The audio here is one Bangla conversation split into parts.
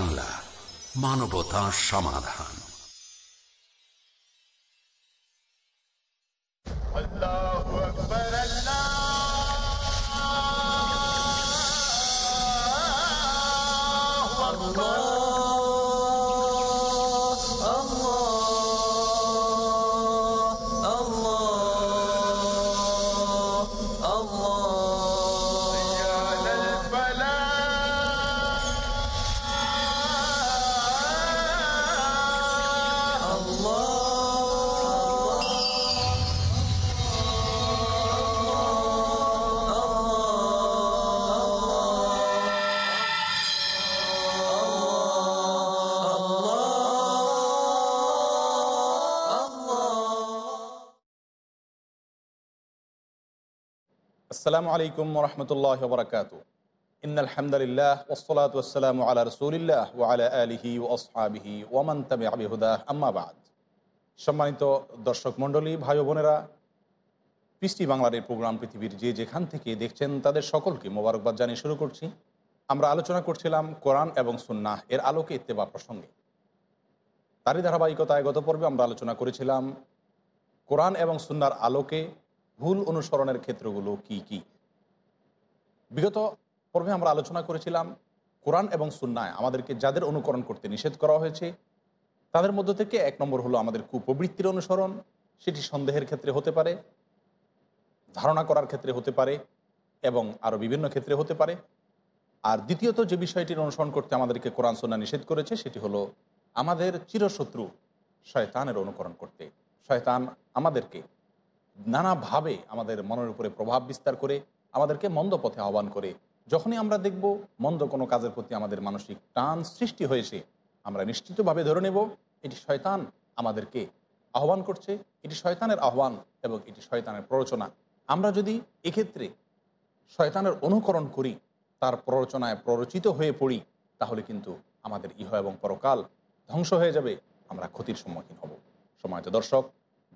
বাংলা মানবতা সমাধান। আসসালামু আলাইকুম রহমতুল্লাহ বরকাত। ইন্নাল ওসলাত ওসালাম আলা রসুলিল্লাহ ও আলা আলিহি ও আসহাবিহি ওমান তাবে আবিহুদা আম্মাবাদ সম্মানিত দর্শক মণ্ডলী, ভাই বোনেরা, পৃষ্টি বাংলার এই প্রোগ্রাম পৃথিবীর যে যেখান থেকে দেখছেন তাদের সকলকে মোবারকবাদ জানিয়ে শুরু করছি। আমরা আলোচনা করছিলাম কোরআন এবং সুন্নাহ, এর আলোকে ইত্তেবা প্রসঙ্গে। তারই ধারাবাহিকতায় গত পর্বে আমরা আলোচনা করেছিলাম কোরআন এবং সুন্নার আলোকে ভুল অনুসরণের ক্ষেত্রগুলো কি কি? বিগত পর্বে আমরা আলোচনা করেছিলাম কোরআন এবং সুন্নায় আমাদেরকে যাদের অনুকরণ করতে নিষেধ করা হয়েছে, তাদের মধ্য থেকে এক নম্বর হলো আমাদের কুপ্রবৃত্তির অনুসরণ, সেটি সন্দেহের ক্ষেত্রে হতে পারে, ধারণা করার ক্ষেত্রে হতে পারে এবং আরও বিভিন্ন ক্ষেত্রে হতে পারে। আর দ্বিতীয়ত যে বিষয়টির অনুসরণ করতে আমাদেরকে কোরআন সুন্না নিষেধ করেছে, সেটি হলো আমাদের চিরশত্রু শয়তানের অনুকরণ করতে। শয়তান আমাদেরকে নানাভাবে আমাদের মনের উপরে প্রভাব বিস্তার করে আমাদেরকে মন্দ পথে আহ্বান করে। যখনই আমরা দেখব মন্দ কোনো কাজের প্রতি আমাদের মানসিক টান সৃষ্টি হয়েছে, আমরা নিশ্চিতভাবে ধরে নেব এটি শয়তান আমাদেরকে আহ্বান করছে, এটি শয়তানের আহ্বান এবং এটি শয়তানের প্ররোচনা। আমরা যদি এক্ষেত্রে শয়তানের অনুকরণ করি, তার প্ররোচনায় প্ররোচিত হয়ে পড়ি, তাহলে কিন্তু আমাদের ইহ এবং পরকাল ধ্বংস হয়ে যাবে, আমরা ক্ষতির সম্মুখীন হব। সময়ত দর্শক,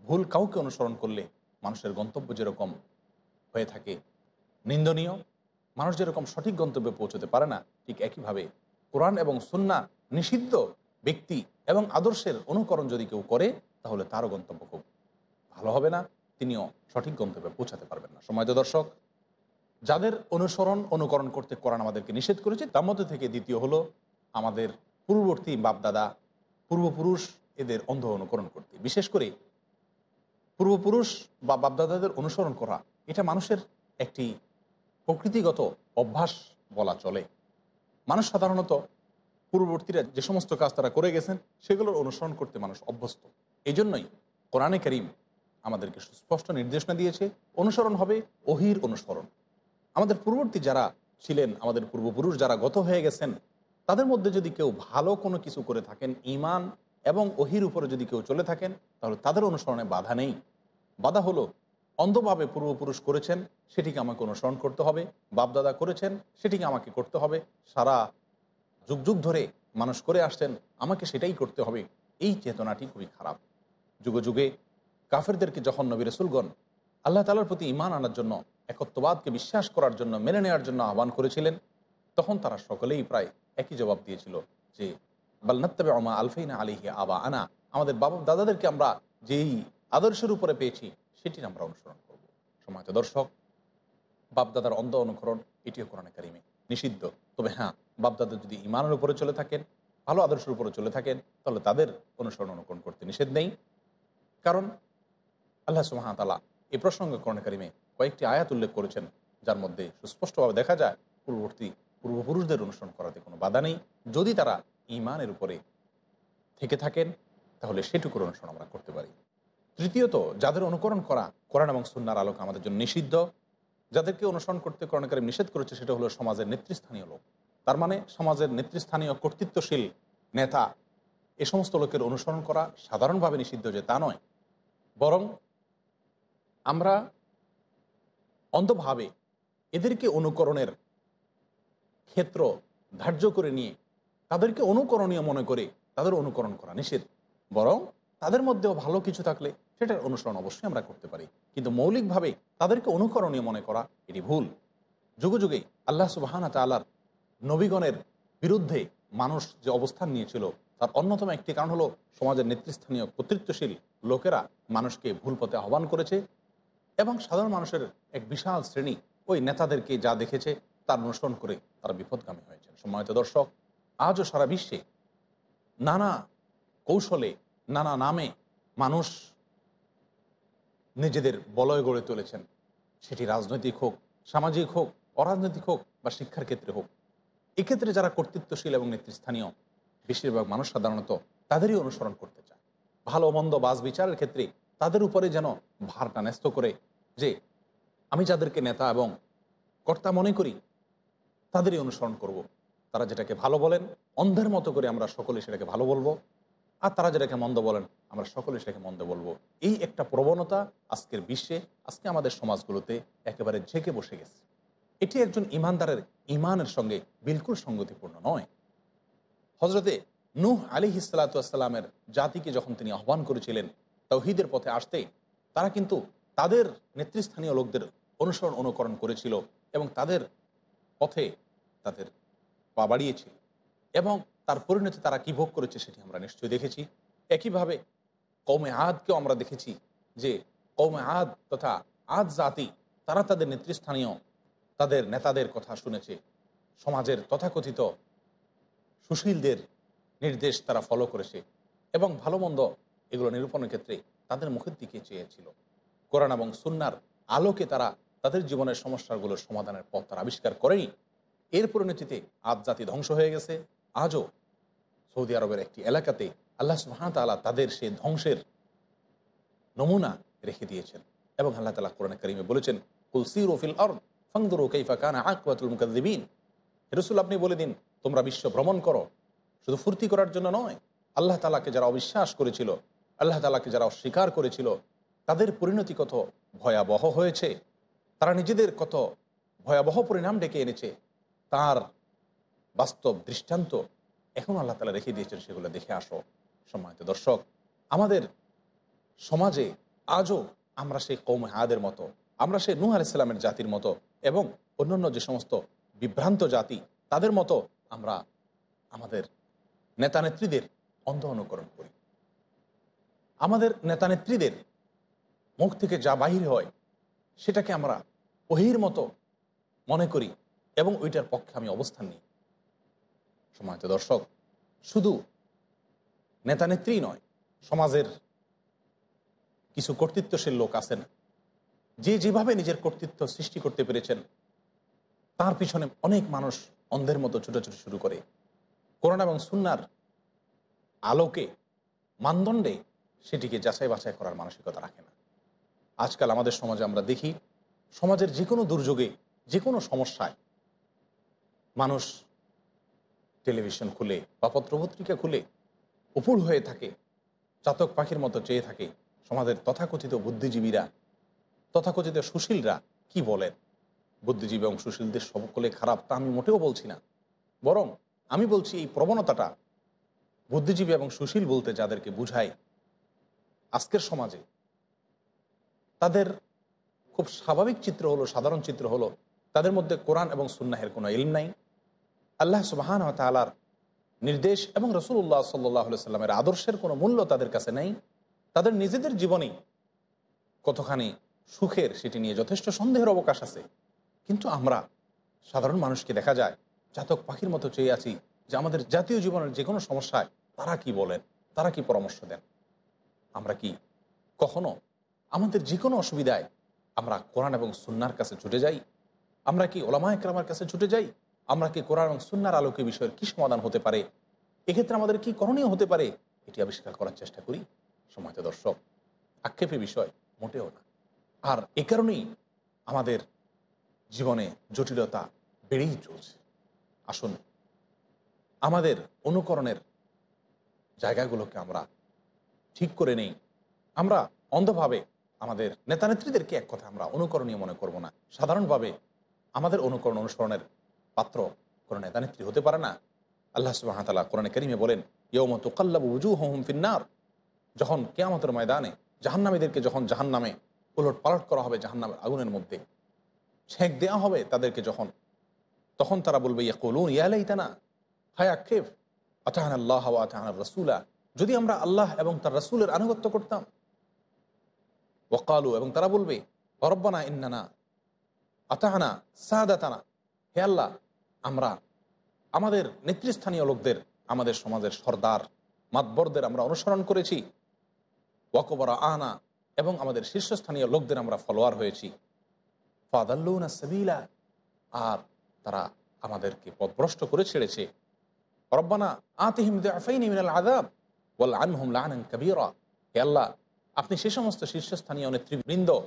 ভুল কাউকে অনুসরণ করলে মানুষের গন্তব্য যেরকম হয়ে থাকে, নিন্দনীয়, মানুষ যেরকম সঠিক গন্তব্যে পৌঁছতে পারে না, ঠিক একইভাবে কোরআন এবং সুন্না নিষিদ্ধ ব্যক্তি এবং আদর্শের অনুকরণ যদি কেউ করে, তাহলে তারও গন্তব্য খুব ভালো হবে না, তিনিও সঠিক গন্তব্যে পৌঁছাতে পারবেন না। সময় দর্শক, যাদের অনুসরণ, অনুকরণ করতে কোরআন আমাদেরকে নিষেধ করেছে, তার মধ্যে থেকে দ্বিতীয় হলো আমাদের পূর্ববর্তী বাপদাদা, পূর্বপুরুষ এদের অন্ধ অনুকরণ করতে। বিশেষ করে পূর্বপুরুষ বা বাপদাদাদের অনুসরণ করা, এটা মানুষের একটি প্রকৃতিগত অভ্যাস বলা চলে। মানুষ সাধারণত পূর্ববর্তীরা যে সমস্ত কাজ তারা করে গেছেন, সেগুলোর অনুসরণ করতে মানুষ অভ্যস্ত। এই জন্যই কোরআনে করিম আমাদেরকে সুস্পষ্ট নির্দেশনা দিয়েছে, অনুসরণ হবে অহির অনুসরণ। আমাদের পূর্ববর্তী যারা ছিলেন, আমাদের পূর্বপুরুষ যারা গত হয়ে গেছেন, তাদের মধ্যে যদি কেউ ভালো কোনো কিছু করে থাকেন ইমান এবং ওহির উপরে যদি কেউ চলে থাকেন, তাহলে তাদের অনুসরণে বাধা নেই। বাধা হলো, অন্ধভাবে পূর্বপুরুষ করেছেন, সেটিকে আমাকে অনুসরণ করতে হবে। বাপদাদা করেছেন, সেটিকে আমাকে করতে হবে। সারা যুগ যুগ ধরে মানুষ করে আসছেন, আমাকে সেটাই করতে হবে। এই চেতনাটি খুবই খারাপ। যুগে যুগে কাফেরদেরকে যখন নবী রসুলগণ আল্লাহ তালার প্রতি ইমান আনার জন্য, একত্ববাদকে বিশ্বাস করার জন্য, মেনে নেওয়ার জন্য আহ্বান করেছিলেন, তখন তারা সকলেই প্রায় একই জবাব দিয়েছিল যে বালনাত্তাবে অমা আলফাইনা আলিহি আবা আনা আমাদের বাবা দাদাদেরকে আমরা যেই আদর্শের উপরে পেয়েছি, সেটির আমরা অনুসরণ করব। সময় দর্শক বাপদাদার অন্ধ অনুকরণ, এটিও কোরআনে কারিমে নিষিদ্ধ। তবে হ্যাঁ বাপদাদা যদি ইমানের উপরে চলে থাকেন, ভালো আদর্শের উপরে চলে থাকেন, তাহলে তাদের অনুসরণ অনুকরণ করতে নিষেধ নেই। কারণ আল্লাহ সুহামতাল্লাহ এই প্রসঙ্গে কোরআন কারিমে কয়েকটি আয়াত উল্লেখ করেছেন, যার মধ্যে সুস্পষ্টভাবে দেখা যায়, পূর্ববর্তী পূর্বপুরুষদের অনুসরণ করাতে কোনো বাধা নেই। যদি তারা ইমানের উপরে থেকে থাকেন, তাহলে সেটুকুর অনুসরণ আমরা করতে পারি। তৃতীয়ত, যাদের অনুকরণ করা কোরআন এবং সুন্নার আলোক আমাদের জন্য নিষিদ্ধ, যাদেরকে অনুসরণ করতে করণকারী নিষেধ করেছে সেটা হলো সমাজের নেতৃস্থানীয় লোক। তার মানে সমাজের নেতৃস্থানীয় কর্তৃত্বশীল নেতা, এ সমস্ত লোকের অনুসরণ করা সাধারণভাবে নিষিদ্ধ যে তা নয়। বরং আমরা অন্ধভাবে এদেরকে অনুকরণের ক্ষেত্র ধার্য করে নিয়ে তাদেরকে অনুকরণীয় মনে করে তাদের অনুকরণ করা নিষেধ। বরং তাদের মধ্যেও ভালো কিছু থাকলে সেটার অনুসরণ অবশ্যই আমরা করতে পারি। কিন্তু মৌলিকভাবে তাদেরকে অনুকরণীয় মনে করা এটি ভুল। যুগে যুগে আল্লাহ সুবাহানা তালার নবীগণের বিরুদ্ধে মানুষ যে অবস্থান নিয়েছিল, তার অন্যতম একটি কারণ হলো সমাজের নেতৃস্থানীয় কর্তৃত্বশীল লোকেরা মানুষকে ভুল পথে আহ্বান করেছে এবং সাধারণ মানুষের এক বিশাল শ্রেণি ওই নেতাদেরকে যা দেখেছে তার অনুসরণ করে তারা বিপদগামী হয়েছে সম্মানিত দর্শক আজও সারা বিশ্বে নানা কৌশলে, নানা নামে মানুষ নিজেদের বলয় গড়ে তুলেছেন। সেটি রাজনৈতিক হোক, সামাজিক হোক, অরাজনৈতিক হোক বা শিক্ষার ক্ষেত্রে হোক। এক্ষেত্রে যারা কর্তৃত্বশীল এবং নেতৃস্থানীয়, বেশিরভাগ মানুষ সাধারণত তাদেরই অনুসরণ করতে চায়। ভালো মন্দ বাস বিচারের ক্ষেত্রে তাদের উপরে যেন ভারটা ন্যস্ত করে যে, আমি যাদেরকে নেতা এবং কর্তা মনে করি, তাদেরই অনুসরণ করব। তারা যেটাকে ভালো বলেন, অন্ধের মতো করে আমরা সকলে সেটাকে ভালো বলব। আর তারা যেটাকে মন্দ বলেন, আমরা সকলে সেটাকে মন্দ বলব। এই একটা প্রবণতা আজকের বিশ্বে, আজকে আমাদের সমাজগুলোতে একেবারে ঝেঁকে বসে গেছে। এটি একজন ইমানদারের ইমানের সঙ্গে বিলকুল সঙ্গতিপূর্ণ নয়। হজরতে নূহ আলী হিসালাতামের জাতিকে যখন তিনি আহ্বান করেছিলেন তৌহিদের পথে আসতে, তারা কিন্তু তাদের নেতৃস্থানীয় লোকদের অনুসরণ অনুকরণ করেছিল এবং তাদের পথে তাদের পা বাড়িয়েছিল এবং তার পরিণতি তারা কী ভোগ করেছে সেটি আমরা নিশ্চয়ই দেখেছি। একইভাবে কৌমে আদকেও আমরা দেখেছি যে কৌমে আদ তথা আদ জাতি, তারা তাদের নেতৃস্থানীয়, তাদের নেতাদের কথা শুনেছে। সমাজের তথাকথিত সুশীলদের নির্দেশ তারা ফলো করেছে এবং ভালো মন্দ এগুলো নিরূপণের ক্ষেত্রে তাদের মুখের দিকে চেয়েছিল। কোরআন এবং সুন্নার আলোকে তারা তাদের জীবনের সমস্যাগুলোর সমাধানের পথ তারা আবিষ্কার করেনি। এর পরিণতিতে আদ জাতি ধ্বংস হয়ে গেছে। আজও সৌদি আরবের একটি এলাকাতে আল্লাহ সুহামতাল্লাহ তাদের সেই ধ্বংসের নমুনা রেখে দিয়েছেন এবং আল্লাহ তালা কোরআন করিমে বলেছেন কুলসির ওফিল ফাংদুরু কৈফা কানা আকবাতুল মুকাদ্দিবিন। রসুল, আপনি বলে দিন, তোমরা বিশ্ব ভ্রমণ করো। শুধু ফুর্তি করার জন্য নয়, আল্লাহ তালাকে যারা অবিশ্বাস করেছিল, আল্লাহ তালাকে যারা অস্বীকার করেছিল, তাদের পরিণতি কত ভয়াবহ হয়েছে? তারা নিজেদের কত ভয়াবহ পরিণাম ডেকে এনেছে? তার বাস্তব দৃষ্টান্ত এখন আল্লাহ তালা রেখে দিয়েছেন, সেগুলো দেখে আসো সম্মানিত দর্শক। আমাদের সমাজে আজও আমরা সেই কৌম হাদের মতো, আমরা সেই নূহ আলাইসাল্লামের জাতির মতো এবং অন্যান্য যে সমস্ত বিভ্রান্ত জাতি, তাদের মতো আমরা আমাদের নেতানেত্রীদের অন্ধ অনুকরণ করি। আমাদের নেতানেত্রীদের মুখ থেকে যা বাহির হয়, সেটাকে আমরা ওহির মতো মনে করি। এবং ওইটার পক্ষে আমি অবস্থান নিই। সমাজ দর্শক, শুধু নেতানেত্রী নয়, সমাজের কিছু কর্তৃত্বশীল লোক আছেন। যে যেভাবে নিজের কর্তৃত্ব সৃষ্টি করতে পেরেছেন, তার পিছনে অনেক মানুষ অন্ধের মতো ছুটোছুটি শুরু করে। কোরআন এবং সুন্নার আলোকে, মানদণ্ডে সেটিকে যাচাই বাছাই করার মানসিকতা রাখে না। আজকাল আমাদের সমাজে আমরা দেখি, সমাজের যে কোনো দুর্যোগে যে কোনো সমস্যায় মানুষ টেলিভিশন খুলে বা পত্রপত্রিকা খুলে উপুর হয়ে থাকে, চাতক পাখির মতো চেয়ে থাকে। সমাজের তথাকথিত বুদ্ধিজীবীরা, তথাকথিত সুশীলরা কি বলেন? বুদ্ধিজীবী এবং সুশীলদের সকলে খারাপ তা আমি মোটেও বলছি না। বরং আমি বলছি এই প্রবণতাটা বুদ্ধিজীবী এবং সুশীল বলতে যাদেরকে বুঝায়, আজকের সমাজে তাদের খুব স্বাভাবিক চিত্র হলো, সাধারণ চিত্র হলো, তাদের মধ্যে কোরআন এবং সুন্নাহের কোনো ইলম নাই। আল্লাহ সুবাহান তালার নির্দেশ এবং রসুল্লাহ সাল্লাহ সাল্লামের আদর্শের কোনো মূল্য তাদের কাছে নেই। তাদের নিজেদের জীবনেই কতখানি সুখের সেটি নিয়ে যথেষ্ট সন্দেহের অবকাশ আছে। কিন্তু আমরা সাধারণ মানুষকে দেখা যায়, জাতক পাখির মতো চেয়ে আছি যে আমাদের জাতীয় জীবনের যে কোনো সমস্যায় তারা কি বলেন, তারা কি পরামর্শ দেন? আমরা কি কখনো আমাদের যে কোনো অসুবিধায় আমরা কোরআন এবং সুন্নার কাছে ছুটে যাই? আমরা কি ওলামা একরামার কাছে ছুটে যাই? আমরা কি কোরআন এবং সুন্নার আলোকে বিষয়ের কী সমাধান হতে পারে? এক্ষেত্রে আমাদের কি করণীয় হতে পারে? এটি আবিষ্কার করার চেষ্টা করি সময়ত দর্শক। আক্ষেপে বিষয় মোটেও না। আর এ কারণেই আমাদের জীবনে জটিলতা বেড়েই চলছে। আসুন, আমাদের অনুকরণের জায়গাগুলোকে আমরা ঠিক করে নেই। আমরা অন্ধভাবে আমাদের নেতানেত্রীদেরকে এক কথা আমরা অনুকরণীয় মনে করব না। সাধারণভাবে আমাদের অনুকরণ অনুসরণের পাত্র কোনো নেতানেত্রী হতে পারে না। আল্লাহ সুবাহতাল্লাহ কোরআনে করিমে বলেন ইয়মত কাল্লাবু উজু হোম ফিন্নার যখন কেয়ামতের ময়দানে জাহান্নামীদেরকে যখন জাহান্নামে উলট পালট করা হবে, জাহান্নামের আগুনের মধ্যে ছেঁক দেওয়া হবে তাদেরকে যখন, তখন তারা বলবে ইয়া কলুন ইয়ালাই না হায় আক্ষেপ আতাহান আল্লাহ আতাহান রসুলা। যদি আমরা আল্লাহ এবং তার রসুলের আনুগত্য করতাম। ওকালু এবং তারা বলবে অরব্বানা ইন্নানা আতাহানা সাহাদাতানা হে আল্লাহ আমরা, আমাদের নেতৃস্থানীয় লোকদের, আমাদের সমাজের সর্দার, মাতবরদের আমরা অনুসরণ করেছি। ওয়াকবরা আনা এবং আমাদের শীর্ষস্থানীয় লোকদের আমরা ফলোয়ার হয়েছি। ফাদাল্লুনা সাবিলা, আর তারা আমাদেরকে পথভ্রষ্ট করে ছেড়েছে। রব্বানা আতিহিম আদাব ওয়াল কাবীরা। হে আল্লাহ, আপনি সে সমস্ত শীর্ষস্থানীয় নেতৃবৃন্দ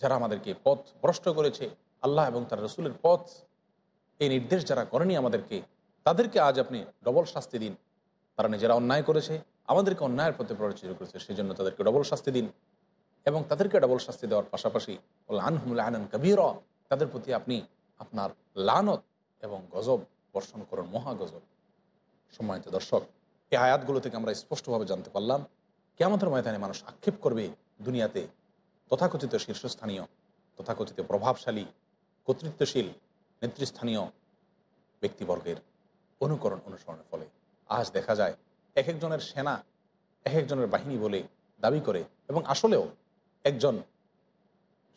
যারা আমাদেরকে পথ ভ্রষ্ট করেছে, আল্লাহ এবং তার রসুলের পথ এই নির্দেশ যারা করেনি আমাদেরকে, তাদেরকে আজ আপনি ডবল শাস্তি দিন। তারা নিজেরা অন্যায় করেছে, আমাদেরকে অন্যায়ের প্রতি প্ররোচিত করেছে সেই জন্য তাদেরকে ডবল শাস্তি দিন। এবং তাদেরকে ডবল শাস্তি দেওয়ার পাশাপাশি আনহুল আনন কবির, তাদের প্রতি আপনি আপনার লানত এবং গজব বর্ষণ করুন মহাগজব সম্মানিত দর্শক, এই আয়াতগুলো থেকে আমরা স্পষ্টভাবে জানতে পারলাম কেমতের ময়দানে মানুষ আক্ষেপ করবে দুনিয়াতে তথাকথিত শীর্ষস্থানীয়, তথাকথিত প্রভাবশালী, কর্তৃত্বশীল নেতৃস্থানীয় ব্যক্তিবর্গের অনুকরণ অনুসরণের ফলে আজ দেখা যায় এক একজনের সেনা, এক একজনের বাহিনী বলে দাবি করে এবং আসলেও একজন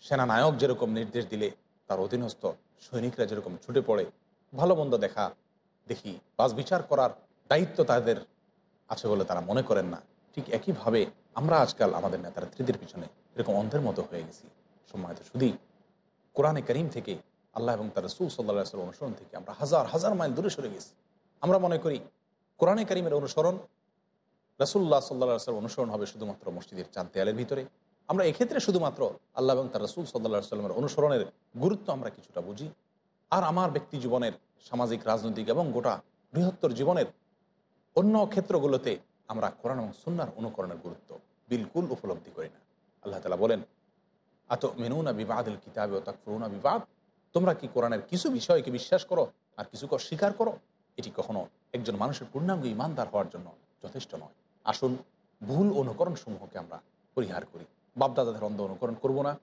সেনানায়ক যেরকম নির্দেশ দিলে, তার অধীনস্থ সৈনিকরা যেরকম ছুটে পড়ে ভালো মন্দ দেখা দেখি বাস বিচার করার দায়িত্ব তাদের আছে বলে তারা মনে করেন না। ঠিক একইভাবে আমরা আজকাল আমাদের নেতার নেতানেত্রীদের পিছনে এরকম অন্ধের মতো হয়ে গেছি। সম্মানিত শুধুই কোরআনে করিম থেকে আল্লাহ এবং তার রসুল সাল্লাম অনুসরণ থেকে আমরা হাজার হাজার মাইল দূরে সরে গেছি। আমরা মনে করি কোরআনে করিমের অনুসরণ রসুল্লাহ সাল্লাহ সাল্লাম অনুসরণ হবে শুধুমাত্র মসজিদের চাঁদ দেয়ালের ভিতরে। আমরা এক্ষেত্রে শুধুমাত্র আল্লাহ এবং তার রসুল সাল্লাহ সাল্লামের অনুসরণের গুরুত্ব আমরা কিছুটা বুঝি। আর আমার ব্যক্তি জীবনের সামাজিক, রাজনৈতিক এবং গোটা বৃহত্তর জীবনের অন্য ক্ষেত্রগুলোতে আমরা কোরআন এবং সুন্নার অনুকরণের গুরুত্ব বিলকুল উপলব্ধি করি না। আল্লাহ তালা বলেন আত মেনুনা বিবাদিল কিতাবে ও তাকফরুনা বিবাদ? তোমরা কি কোরআনের কিছু বিষয়কে বিশ্বাস করো আর কিছু স্বীকার করো? এটি কখনো একজন মানুষের পূর্ণাঙ্গ ইমানদার হওয়ার জন্য যথেষ্ট নয়। আসুন, ভুল অনুকরণ সমূহকে আমরা পরিহার করি। বাপদাদাদের অন্ধ অনুকরণ করব না।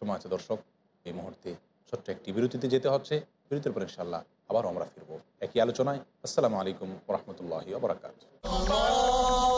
সময় আছে দর্শক, এই মুহূর্তে ছোট্ট একটি বিরতিতে যেতে হচ্ছে। বিরতির পর ইনশাল্লাহ আবারও আমরা ফিরবো। একই আলোচনায়। আসসালামু আলাইকুম রহমতুল্লাহ বরাকাত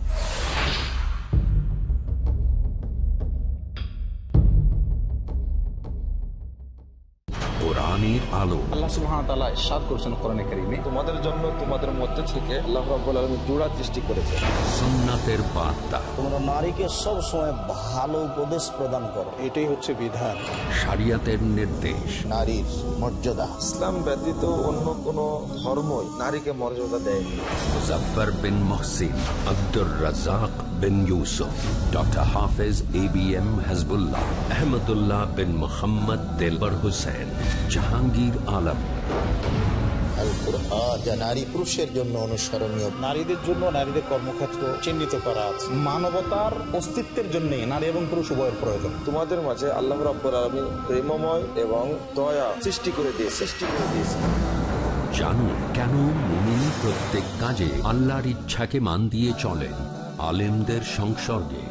আলো আল্লাহ সুবহানাহু তাআলা ইরশাদ করেছেন কোরআনে কারীমে। তোমাদের জন্য তোমাদের মধ্যে থেকে আল্লাহ রাব্বুল আলামিন জোড়া সৃষ্টি করেছে। সুন্নাতের বার্তা। তোমরা নারীকে সবসময় ভালো উপদেশ প্রদান করো। এটাই হচ্ছে বিধান। শরিয়াতের নির্দেশ। নারীর মর্যাদা। ইসলাম ব্যতীত অন্য কোন ধর্মই নারীকে মর্যাদা দেয়নি। Bin Mohsin Abdur Razzak bin Yusuf doctor Hafez A B M Hasbullah Ahmadullah bin Mohammad Delwar Hossain Jahangir Alam. আল কুরআন যা নারী পুরুষের জন্য অনুসরণীয়। নারীদের জন্য নারীদের কর্মক্ষেত্র চিহ্নিত করা আছে। মানবতার অস্তিত্বের জন্য নারী এবং পুরুষ উভয়ের প্রয়োজন। তোমাদের মাঝে আল্লাহ রাব্বুল প্রেমময় এবং দয়া সৃষ্টি করে দিয়ে সৃষ্টি করে দিয়েছে জানুন কেন মুমিন প্রত্যেক কাজে আল্লাহর ইচ্ছাকে মান দিয়ে চলেন? আলেমদের সংসর্গে।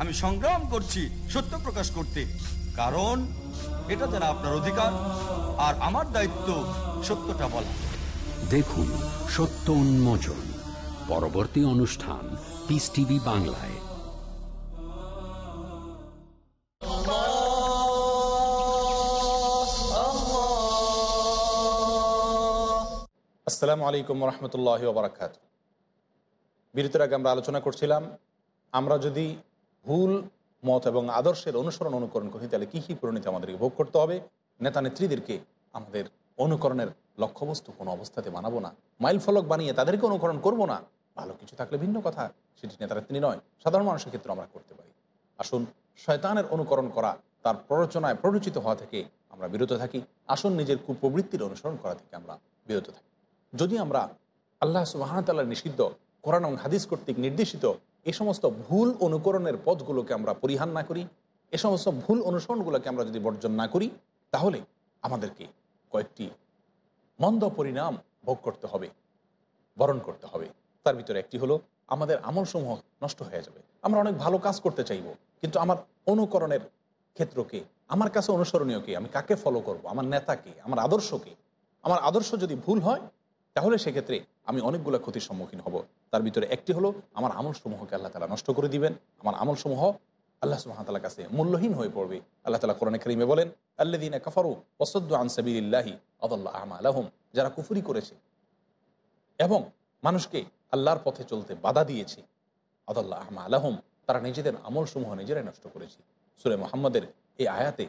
আমি সংগ্রাম করছি সত্য প্রকাশ করতে। কারণ এটা যেন আপনার অধিকার আর আমার দায়িত্ব সত্যটা বলা। দেখুন সত্য উন্মোচন পরবর্তী অনুষ্ঠান পিস টিভি বাংলায়। আসসালামু আলাইকুম রহমতুল্লাহ বারাকাত বিরতির আগে আমরা আলোচনা করছিলাম আমরা যদি ভুল, মত এবং আদর্শের অনুসরণ অনুকরণ করি তাহলে কী কী পরিণতি আমাদেরকে ভোগ করতে হবে? নেতা নেত্রীদেরকে আমাদের অনুকরণের লক্ষ্যবস্তু কোনো অবস্থাতে বানাবো না। মাইল ফলক বানিয়ে তাদেরকে অনুকরণ করব না। ভালো কিছু থাকলে ভিন্ন কথা, সেটি নেতারা তিনি নয়, সাধারণ মানুষের ক্ষেত্রে আমরা করতে পারি। আসুন, শয়তানের অনুকরণ করা, তার প্ররোচনায় প্ররোচিত হওয়া থেকে আমরা বিরত থাকি। আসুন, নিজের কুপ্রবৃত্তির অনুসরণ করা থেকে আমরা বিরত থাকি। যদি আমরা আল্লাহ সুবাহতাল্লাহ নিষিদ্ধ কোরআন এবং হাদিস কর্তৃক নির্দেশিত এই সমস্ত ভুল অনুকরণের পথগুলোকে আমরা পরিহার না করি, এ সমস্ত ভুল অনুসরণগুলোকে আমরা যদি বর্জন না করি, তাহলে আমাদেরকে কয়েকটি মন্দ পরিণাম ভোগ করতে হবে, বরণ করতে হবে। তার ভিতরে একটি হলো, আমাদের আমলসমূহ নষ্ট হয়ে যাবে। আমরা অনেক ভালো কাজ করতে চাইব, কিন্তু আমার অনুকরণের ক্ষেত্রকে, আমার কাছে অনুসরণীয়কে আমি কাকে ফলো করব? আমার নেতাকে, আমার আদর্শকে? আমার আদর্শ যদি ভুল হয়, তাহলে সেক্ষেত্রে আমি অনেকগুলো ক্ষতির সম্মুখীন হব। তার ভিতরে একটি হলো, আমার আমলসমূহকে আল্লাহ তালা নষ্ট করে দিবেন। আমার আমলসমূহ আল্লাহ সুহামতাল্লাহ কাছে মূল্যহীন হয়ে পড়বে। আল্লাহ তালা কোরআন করিমে বলেন আল্লাদিন কাফারু ওসদ্দু আনসাবিল্লাহি আদাল্লাহ আমা আলহম যারা কুফুরি করেছে এবং মানুষকে আল্লাহর পথে চলতে বাধা দিয়েছে আদাল্লাহ আহমা আলহম তারা নিজেদের আমলসমূহ নিজেরাই নষ্ট করেছে। সুরে মোহাম্মদের এই আয়াতে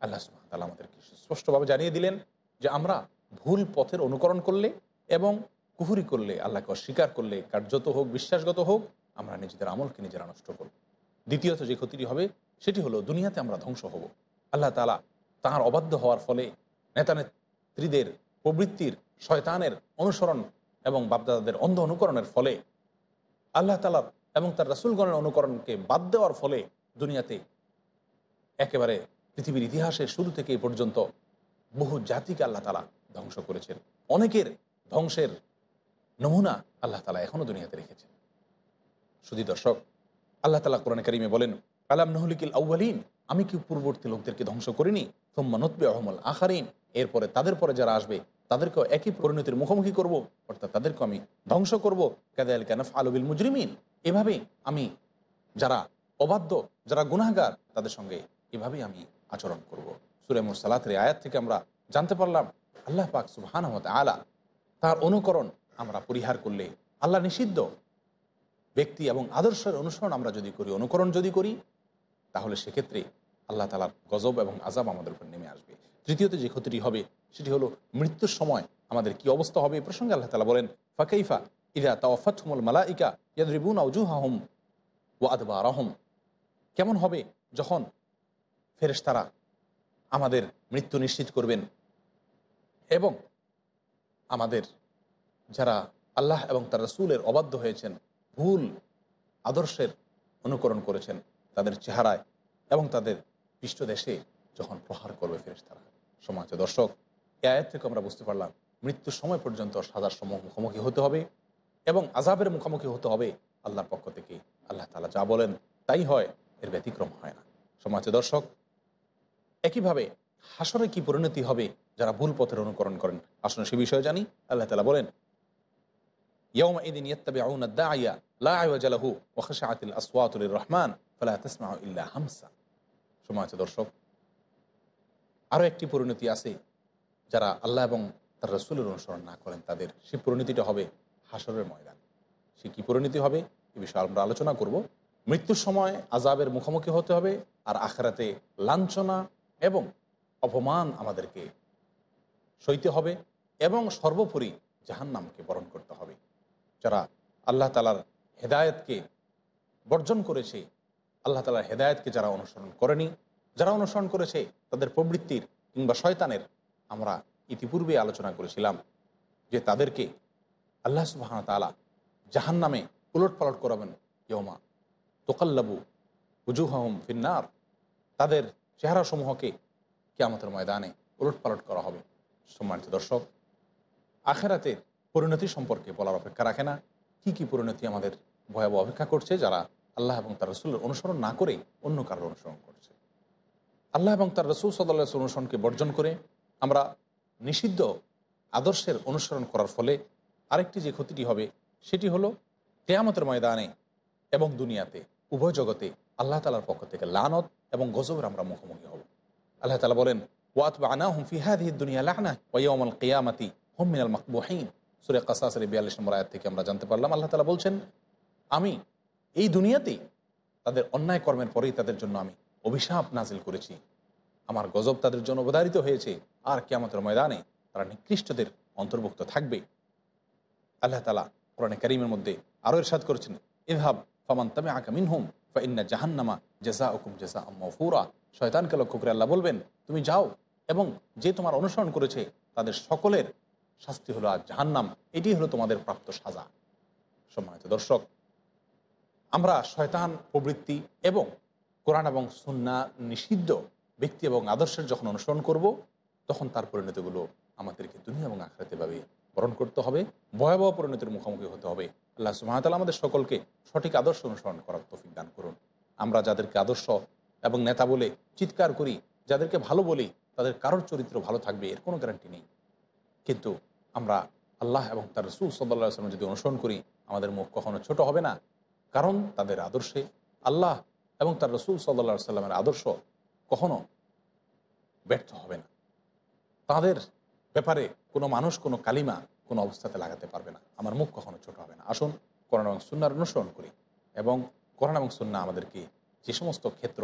আল্লাহ সুহামতাল আমাদেরকে স্পষ্টভাবে জানিয়ে দিলেন যে, আমরা ভুল পথের অনুকরণ করলে এবং কুহুরি করলে, আল্লাহকে অস্বীকার করলে, কার্যত হোক, বিশ্বাসগত হোক, আমরা নিজেদের আমলকে নিজেরা নষ্ট করব। দ্বিতীয়ত যে ক্ষতিটি হবে, সেটি হলো দুনিয়াতে আমরা ধ্বংস হব। আল্লাহ তালা তাহার অবাধ্য হওয়ার ফলে নেতা নেত্রীদের, প্রবৃত্তির, শয়তানের অনুসরণ এবং বাপদাদাদের অন্ধ অনুকরণের ফলে, আল্লাহ তালার এবং তার রাসুলগণের অনুকরণকে বাদ দেওয়ার ফলে দুনিয়াতে একেবারে পৃথিবীর ইতিহাসের শুরু থেকে পর্যন্ত বহু জাতিকে আল্লাহ তালা ধ্বংস করেছেন। অনেকের ধ্বংসের নমুনা আল্লাহ তালা এখনও দুনিয়াতে রেখেছেন। শুধু দর্শক, আল্লাহ তালা কোরআন করিমে বলেন, আলাম নহলিকিল আউ্বালিন আমি কি পূর্ববর্তী লোকদেরকে ধ্বংস করিনি? সোম্মা নতবে আহমল আখারিন এরপরে তাদের পরে যারা আসবে, তাদেরকেও একই পরিণতির মুখোমুখি করব, অর্থাৎ তাদেরকে আমি ধ্বংস করব। কাদাল কানফ আলবিল মুজরিমিন, এভাবে আমি যারা অবাধ্য, যারা গুনাহগার, তাদের সঙ্গে এভাবেই আমি আচরণ করব। সুরেমুর সালাতের আয়াত থেকে আমরা জানতে পারলাম, আল্লাহ পাক সুবাহানহত আলা তার অনুকরণ আমরা পরিহার করলে আল্লাহ নিষিদ্ধ। ব্যক্তি এবং আদর্শের অনুসরণ আমরা যদি করি, অনুকরণ যদি করি, তাহলে সেক্ষেত্রে আল্লাহ তালার গজব এবং আজাব আমাদের উপর নেমে আসবে। তৃতীয়ত যে ক্ষতিটি হবে, সেটি হলো মৃত্যুর সময় আমাদের কি অবস্থা হবে এই প্রসঙ্গে আল্লাহ তালা বলেন, ফাকাইফা ইদা তাওয়াফাতহুমুল মালাইকা ইয়াদরিবুন আউজুহাহুম ওয়া আদবারাহুম। কেমন হবে যখন ফেরেশতারা আমাদের মৃত্যু নিশ্চিত করবেন এবং আমাদের যারা আল্লাহ এবং তার রসুলের অবাধ্য হয়েছেন, ভুল আদর্শের অনুকরণ করেছেন, তাদের চেহারায় এবং তাদের পৃষ্ঠদেশে যখন প্রহার করবে ফেরেশতারা। সমাজ দর্শক এ আয়াত থেকে আমরা বুঝতে পারলাম, মৃত্যুর সময় পর্যন্ত সাজার মুখোমুখি হতে হবে এবং আজাবের মুখোমুখি হতে হবে আল্লাহর পক্ষ থেকে। আল্লাহ তালা যা বলেন, তাই হয়, এর ব্যতিক্রম হয় না। সমাজে দর্শক, একইভাবে হাসরে কি পরিণতি হবে যারা ভুল পথের অনুকরণ করেন? আসলে সে বিষয়ে জানি। আল্লাহ তালা বলেন ইয়মা রহমান দর্শক আরও একটি পরিণতি আছে যারা আল্লাহ এবং তার রসুলের অনুসরণ না করেন, তাদের সে পরিণতিটা হবে হাসরের ময়দান। সে কী পরিণতি হবে এ বিষয়ে আমরা আলোচনা করব। মৃত্যুর সময় আজাবের মুখোমুখি হতে হবে আর আখরাতে লাঞ্ছনা এবং অপমান আমাদেরকে সইতে হবে এবং সর্বোপরি জাহান্নামকে বরণ করতে হবে। যারা আল্লাহ তালার হেদায়তকে বর্জন করেছে, আল্লাহ তালার হেদায়তকে যারা অনুসরণ করেনি, যারা অনুসরণ করেছে তাদের প্রবৃত্তির কিংবা শয়তানের, আমরা ইতিপূর্বে আলোচনা করেছিলাম যে তাদেরকে আল্লাহ সুবাহ তালা জাহান নামে উলট পালট করাবেন ইয়মা তোকাল্লাবু উজুহম ফিন্নার। তাদের চেহারাসমূহকে কেয়ামতের ময়দানে উলট পালট করা হবে। সম্মানিত দর্শক, আখেরাতের পরিণতি সম্পর্কে বলার অপেক্ষা রাখে না। কি কি পরিণতি আমাদের ভয়াবহ অপেক্ষা করছে, যারা আল্লাহ এবং তার রসুলের অনুসরণ না করে অন্য কারোর অনুসরণ করছে? আল্লাহ এবং তার রসুল সদাল্লাহ অনুসরণকে বর্জন করে আমরা নিষিদ্ধ আদর্শের অনুসরণ করার ফলে আরেকটি যে ক্ষতিটি হবে, সেটি হলো কেয়ামতের ময়দানে এবং দুনিয়াতে, উভয় জগতে আল্লাহ তালার পক্ষ থেকে লানত এবং গজবের আমরা মুখোমুখি হব। আল্লাহ তালা বলেন ওয়াত বা আনা হুম ফিহাদ দুনিয়া লাহনা ওয়াইয়াল কেয়ামাতি হোম মিনাল মকবুহিন। সুরে কাসাসের বিয়াল্লিশ নম্বর আয়াত থেকে আমরা জানতে পারলাম। আল্লাহ তালা বলছেন, আমি এই দুনিয়াতেই তাদের অন্যায় কর্মের পরেই তাদের জন্য আমি অভিশাপ নাজিল করেছি। আমার গজব তাদের জন্য অবধারিত হয়েছে। আর কেয়ামতের ময়দানে তারা নিকৃষ্টদের অন্তর্ভুক্ত থাকবে। আল্লাহ তালা কোরআনে করিমের মধ্যে আরও এরশাদ করেছেন ইহাব ফামান তামে আকা মিনহুম ফা ইন্না জাহান্নামা জেসা হুকুম জেসা মফুরা শয়তানকে লক্ষ্য করে আল্লাহ বলবেন, তুমি যাও এবং যে তোমার অনুসরণ করেছে তাদের সকলের শাস্তি হলো আজ জাহান্নাম, এটি হলো তোমাদের প্রাপ্ত সাজা। সম্মানিত দর্শক, আমরা শয়তান, প্রবৃত্তি এবং কোরআন এবং সুন্না নিষিদ্ধ ব্যক্তি এবং আদর্শের যখন অনুসরণ করব, তখন তার পরিণতিগুলো আমাদেরকে দুনিয়া এবং আখড়াতেভাবে বরণ করতে হবে, ভয়াবহ পরিণতির মুখোমুখি হতে হবে। আল্লাহ সুহামতাল আমাদের সকলকে সঠিক আদর্শ অনুসরণ করার তফিক দান করুন। আমরা যাদেরকে আদর্শ এবং নেতা বলে চিৎকার করি, যাদেরকে ভালো বলি, তাদের কারোর চরিত্র ভালো থাকবে, এর কোনো গ্যারান্টি নেই। কিন্তু আমরা আল্লাহ এবং তার রসুল সাল্লাহ আসলাম যদি অনুসরণ করি, আমাদের মুখ কখনো ছোট হবে না। কারণ তাদের আদর্শে আল্লাহ এবং তার রসুল সাল্লা সাল্লামের আদর্শ কখনো ব্যর্থ হবে না। তাদের ব্যাপারে কোনো মানুষ, কোনো কালিমা কোনো অবস্থাতে লাগাতে পারবে না। আমার মুখ কখনো ছোট হবে না। আসুন করোনা এবং সুন্নার অনুসরণ করি এবং করোনা এবং সুন্না আমাদেরকে যে সমস্ত ক্ষেত্র,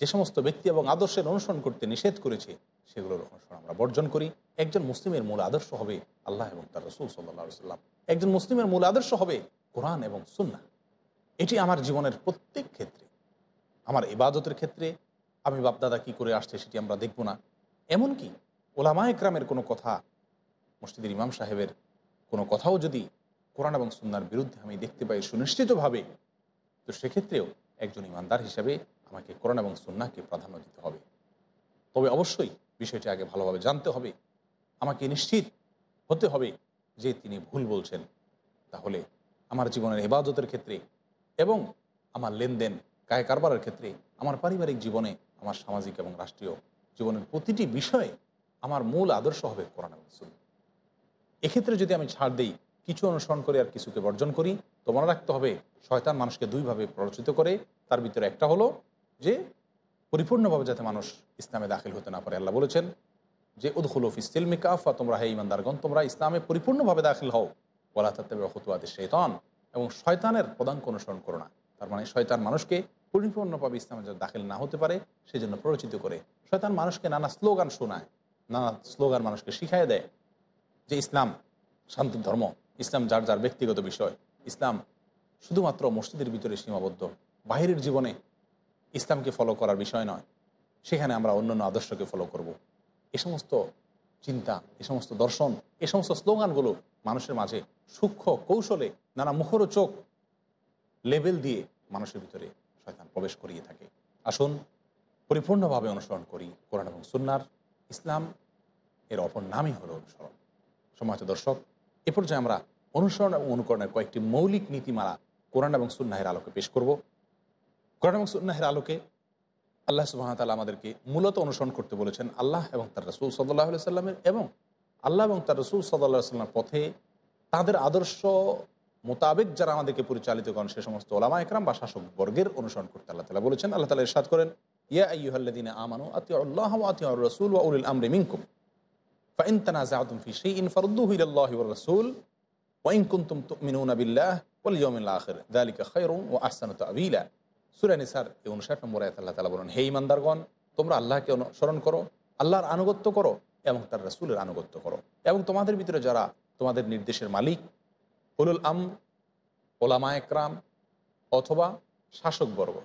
যে সমস্ত ব্যক্তি এবং আদর্শের অনুসরণ করতে নিষেধ করেছে সেগুলোর অনুসরণ আমরা বর্জন করি। একজন মুসলিমের মূল আদর্শ হবে আল্লাহ এবং তার রসুল সাল্লা সাল্লাম একজন মুসলিমের মূল আদর্শ হবে কোরআন এবং সুন্না এটি আমার জীবনের প্রত্যেক ক্ষেত্রে, আমার ইবাদতের ক্ষেত্রে আমি বাপদাদা কি করে আসছে সেটি আমরা দেখব না। এমনকি ওলামা একরামের কোনো কথা, মসজিদের ইমাম সাহেবের কোনো কথাও যদি কোরআন এবং সুন্নার বিরুদ্ধে আমি দেখতে পাই সুনিশ্চিতভাবে, তো সেক্ষেত্রেও একজন ইমানদার হিসাবে আমাকে কোরআন এবং সুন্নাকে প্রাধান্য দিতে হবে। তবে অবশ্যই বিষয়টি আগে ভালোভাবে জানতে হবে। আমাকে নিশ্চিত হতে হবে যে তিনি ভুল বলছেন। তাহলে আমার জীবনের হেফাজতের ক্ষেত্রে এবং আমার লেনদেন কায় কারবারের ক্ষেত্রে, আমার পারিবারিক জীবনে, আমার সামাজিক এবং রাষ্ট্রীয় জীবনের প্রতিটি বিষয়ে আমার মূল আদর্শ হবে কোরআন এবং এক্ষেত্রে যদি আমি ছাড় দিই, কিছু অনুসরণ করে আর কিছুকে বর্জন করি, তো মনে রাখতে হবে, শয়তান মানুষকে দুইভাবে প্ররোচিত করে, তার ভিতরে একটা হলো যে পরিপূর্ণভাবে যাতে মানুষ ইসলামে দাখিল হতে না পারে। আল্লাহ বলেছেন যে, উদ্খুল ফিসিল মিকাফা তোমরা হে ইমানদারগণ তোমরা ইসলামে পরিপূর্ণভাবে দাখিল হও। বলা তাতে হতুয়াতে শেতন এবং শয়তানের পদাঙ্ক অনুসরণ করো না। তার মানে শয়তান মানুষকে পরিপূর্ণভাবে ইসলামে যাতে দাখিল না হতে পারে সেই জন্য প্ররোচিত করে। শয়তান মানুষকে নানা স্লোগান শোনায়, নানা স্লোগান মানুষকে শিখাই দেয় যে, ইসলাম শান্তির ধর্ম, ইসলাম যার যার ব্যক্তিগত বিষয়, ইসলাম শুধুমাত্র মসজিদের ভিতরে সীমাবদ্ধ। বাহিরের জীবনে ইসলামকে ফলো করার বিষয় নয়। সেখানে আমরা অন্যান্য আদর্শকে ফলো করব। এ সমস্ত চিন্তা, এ সমস্ত দর্শন, এ সমস্ত স্লোগানগুলো মানুষের মাঝে সূক্ষ্ম কৌশলে নানা মুখরোচক লেভেল দিয়ে মানুষের ভিতরে শয়তান প্রবেশ করিয়ে থাকে। আসুন, পরিপূর্ণভাবে অনুসরণ করি কোরআন এবং সুন্নার। ইসলাম এর অপর নামই হলো অনুসরণ। সমাজ দর্শক, এ পর্যায়ে আমরা অনুসরণ এবং অনুকরণের কয়েকটি মৌলিক নীতিমালা কোরআন এবং সুন্নাহের আলোকে পেশ করব। কোরআন সুন্নাহের আলোকে আল্লাহ সুবাহতালা আমাদেরকে মূলত অনুসরণ করতে বলেছেন আল্লাহ এবং তার রসুল সাল্লাহ সাল্লামের এবং আল্লাহ এবং তার রসুল সাল্লাহ সাল্লামের পথে তাদের আদর্শ মোতাবেক যারা আমাদেরকে পরিচালিত করেন সে সমস্ত ওলামা একরাম বা শাসক বর্গের অনুসরণ করতে আল্লাহ তালা বলেছেন। আল্লাহ তালা ইরশাদ করেন, ইয়া আইহ্লাদিন আমানো আতি আল্লাহ আতি রসুল উল আমরে মিঙ্কুম ফাইন তানাজাহতুম ফি সেই ইন ফরদ্দু হিল্লাহ রসুল ওয়াইন কুন্তুম মিনুন আবিল্লাহ ওলিয়মিল্লা আখের। দালিকা খৈরুম ও আহসানত আবিলা নিসার এই উনষাট নম্বর আয়াত আল্লাহ তালা বলেন, হে ইমানদারগণ তোমরা আল্লাহকে অনুসরণ করো, আল্লাহর আনুগত্য করো এবং তার রাসুলের আনুগত্য করো। এবং তোমাদের ভিতরে যারা তোমাদের নির্দেশের মালিক, উলুল আম ওলামা একরাম অথবা শাসকবর্গ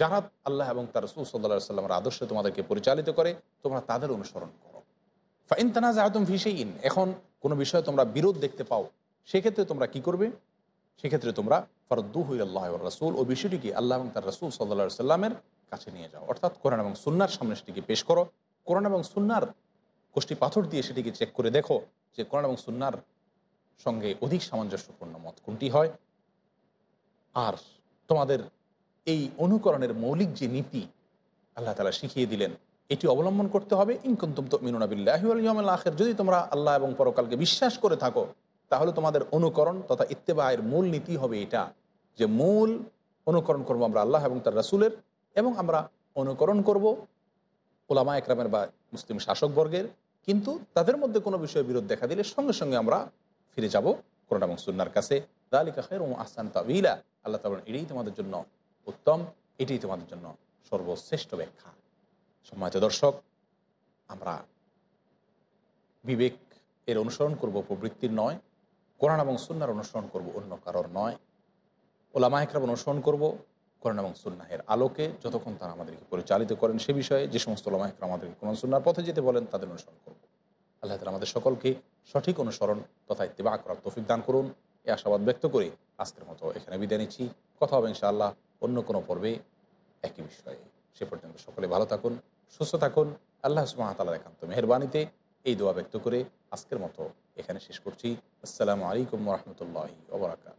যারা আল্লাহ এবং তার রসুল সাল্লাহ সাল্লামের আদর্শে তোমাদেরকে পরিচালিত করে, তোমরা তাদের অনুসরণ করো। ফাইন তানাজ আহতম ভিসেইন এখন কোনো বিষয়ে তোমরা বিরোধ দেখতে পাও, সেক্ষেত্রে তোমরা কি করবে? সেক্ষেত্রে তোমরা ফরদ্দুহ আল্লাহ রসুল ও বিষয়টিকে আল্লাহ এবং তার রসুল সাল্লা সাল্লামের কাছে নিয়ে যাও। অর্থাৎ কোরআন এবং সুন্নার সামনে সেটিকে পেশ করো। কোরআন এবং সুন্নার কোষ্টি পাথর দিয়ে সেটিকে চেক করে দেখো যে কোরআন এবং সুন্নার সঙ্গে অধিক সামঞ্জস্যপূর্ণ মত কোনটি হয়। আর তোমাদের এই অনুকরণের মৌলিক যে নীতি আল্লাহ তালা শিখিয়ে দিলেন, এটি অবলম্বন করতে হবে। ইনকুন্তুম তো মিনুনাবিল্লাহিউল আখের। যদি তোমরা আল্লাহ এবং পরকালকে বিশ্বাস করে থাকো তাহলে তোমাদের অনুকরণ তথা ইত্তেবায়ের মূল নীতি হবে এটা, যে মূল অনুকরণ করব আমরা আল্লাহ এবং তার রাসুলের এবং আমরা অনুকরণ করব ওলামা একরামের বা মুসলিম শাসকবর্গের কিন্তু তাদের মধ্যে কোনো বিষয়ে বিরোধ দেখা দিলে সঙ্গে সঙ্গে আমরা ফিরে যাব কোরআন এবং সুন্নার কাছে। দালিকা খের ও আসান তাবিলা আল্লাহ তাবন এটাই তোমাদের জন্য উত্তম, এটাই তোমাদের জন্য সর্বশ্রেষ্ঠ ব্যাখ্যা। সম্মানিত দর্শক, আমরা বিবেক এর অনুসরণ করব প্রবৃত্তির নয় কোরআন এবং সুন্নার অনুসরণ করব অন্য কারোর নয়। ওলামা একরাম অনুসরণ করব কোরআন এবং সুন্নাহের আলোকে যতক্ষণ তারা আমাদেরকে পরিচালিত করেন সে বিষয়ে যে সমস্ত ওলামা একরাম আমাদেরকে কোরআন সুন্নার পথে যেতে বলেন তাদের অনুসরণ করব। আল্লাহ তালা আমাদের সকলকে সঠিক অনুসরণ তথা ইত্তেবা করার তৌফিক দান করুন। এ আশাবাদ ব্যক্ত করে আজকের মতো এখানে বিদায় নিচ্ছি। কথা হবে ইনশাআল্লাহ অন্য কোনো পর্বে একই বিষয়ে। সে পর্যন্ত সকলে ভালো থাকুন, সুস্থ থাকুন। আল্লাহ সুমাতালার একান্ত মেহরবানিতে এই দোয়া ব্যক্ত করে আজকের মতো এখানে শেষ করছি। আসসালামু আলাইকুম রহমতুল্লাহ ওবরাকাত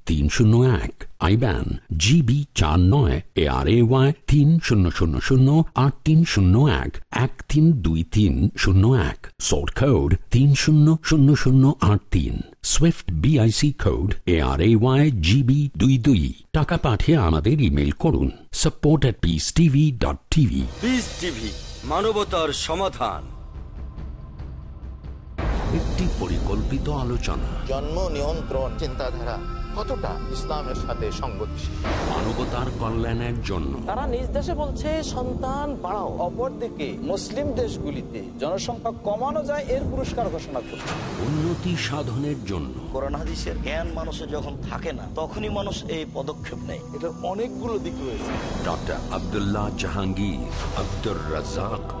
তিন শূন্য এক আইব্যান জিবি চার নয় এ আর এ ওয়াই তিন শূন্য শূন্য শূন্য আট তিন শূন্য এক এক তিন দুই তিন শূন্য এক সোর্ট কোড তিন শূন্য শূন্য শূন্য আট তিন swift BIC code A R A Y GB দুই দুই। টাকা পাঠিয়ে আমাদের ইমেল করুন support at peace TV dot TV TV মানবতার সমাধান। একটি পরিকল্পিত আলোচনা। জন্ম নিয়ন্ত্রণ চিন্তাধারা। কতটা ইসলামের সাথে মানবতার কল্যাণের জন্য। তারা নিজ দেশে বলছে সন্তান বাড়াও। অপরদিকে মুসলিম দেশগুলিতে জনসংখ্যা কমানো যায় এর পুরস্কার ঘোষণা করছে। উন্নতি সাধনের জন্য। কোরআন হাদিসের জ্ঞান মানুষের যখন থাকে না তখনই মানুষ এই পদক্ষেপ নেয়। এটার অনেকগুলো দিক রয়েছে। ডক্টর আবদুল্লাহ জাহাঙ্গীর আব্দুর রাজাক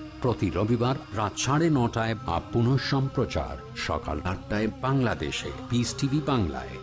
প্রতি রবিবার রাত সাড়ে নটায় বা পুনঃ সম্প্রচার সকাল আটটায় বাংলাদেশে। পিস টিভি বাংলায়।